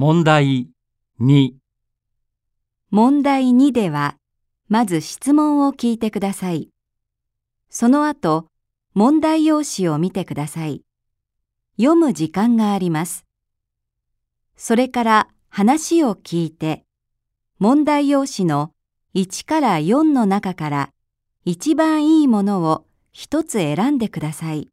問題2、問題2では、まず質問を聞いてください。その後、問題用紙を見てください。読む時間があります。それから話を聞いて、問題用紙の1から4の中から一番いいものを一つ選んでください。